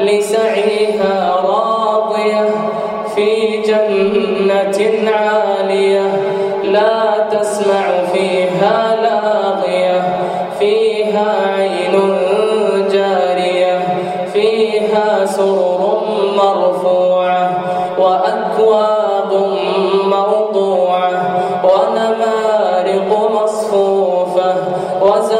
لسعيها راضية في جنة عالية لا تسمع فيها لاغية فيها عين جارية فيها سرر مرفوعة وأكواب موضوعة ونمارق مصفوفة وزرابي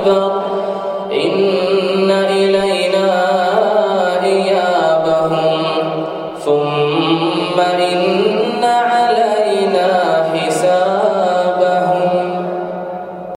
أكبر